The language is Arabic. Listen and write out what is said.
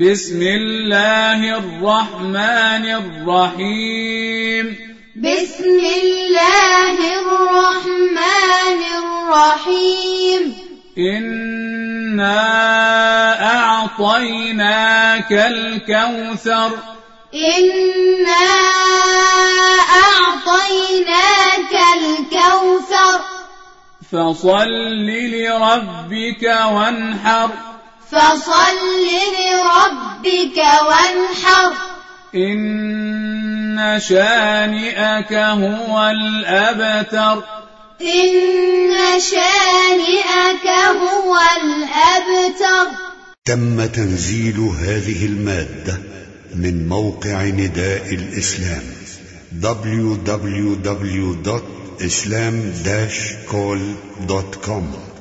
بسم الله الرحمن الرحيم. بسم الله الرحمن الرحيم. إنا أعطيناك الكوثر. إنا أعطيناك الكوثر. فصل لربك وانحر. فصل لربك وانحر. إن شانئك هو الأبتر. إن شانئك هو الأبتر. تم تنزيل هذه المادة من موقع نداء الإسلام www.islam-call.com